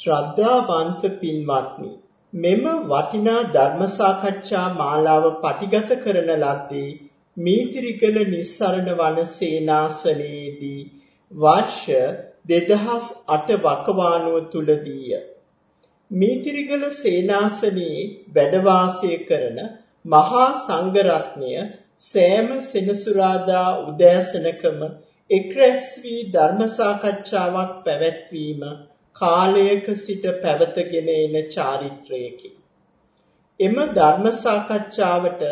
ශ්‍රද්ධාවන්ත පින්වත්නි මෙම වටිනා ධර්ම සාකච්ඡා මාලාව පටිගත කරන ලද්දේ මීතිරිකල නිස්සරණ වන සේනාසනයේදී වර්ෂ 2008 වකවානුව තුලදීය. මීතිරිගල සේනාසනයේ වැඩ වාසය කරන මහා සංඝ රත්නය සෑම සෙනසුරාදා උදෑසනකම එක් රැස් වී ධර්ම සාකච්ඡාවක් පැවැත්වීම කාලයක සිට පැවතගෙන එන චාරිත්‍රයකි. එම ධර්ම සාකච්ඡාවට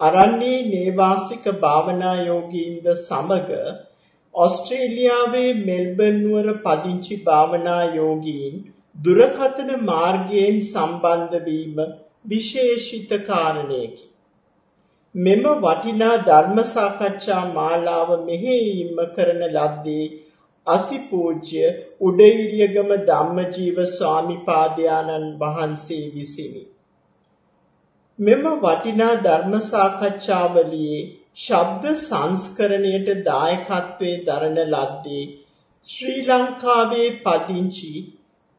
අරණ්‍යයේ නේවාසික භාවනා යෝගීන්ද සමග ඕස්ට්‍රේලියාවේ මෙල්බර්න් නුවර පදිංචි භාවනා යෝගීන් දුරකථන මාර්ගයෙන් සම්බන්ධ වීම විශේෂිත කාරණයකි. මෙම වටිනා ධර්ම සාකච්ඡා මාලාව මෙහෙයීම කරන ලද්දේ අතිපූජ්‍ය උඩිරියගම ධම්මජීව ස්වාමිපාදයන්න් වහන්සේ විසිනි. මෙම වටිනා ධර්ම සාකච්ඡාවලියේ ශබ්ද සංස්කරණයට දායකත්වයේ දරන ලද්දේ ශ්‍රී ලංකාවේ පදිංචි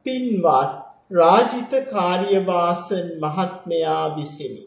පින්වත් රාජිත කාර්යවාසන් මහත්මයා විසිනි.